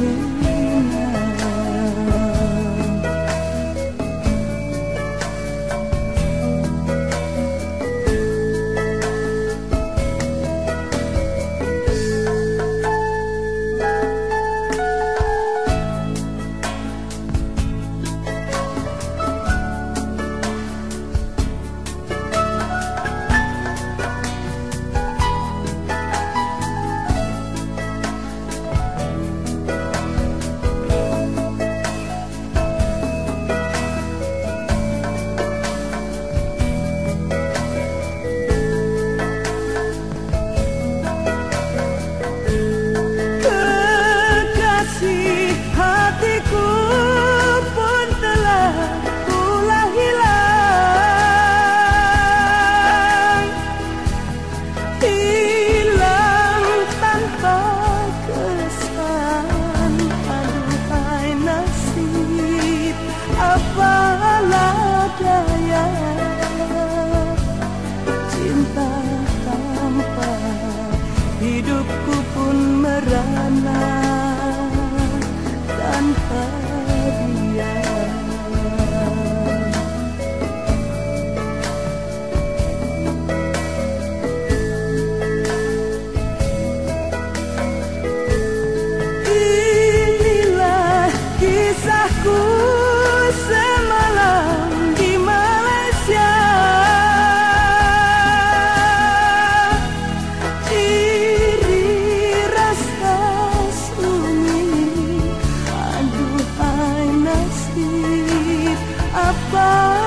You. hidupku pun merana. sleep above.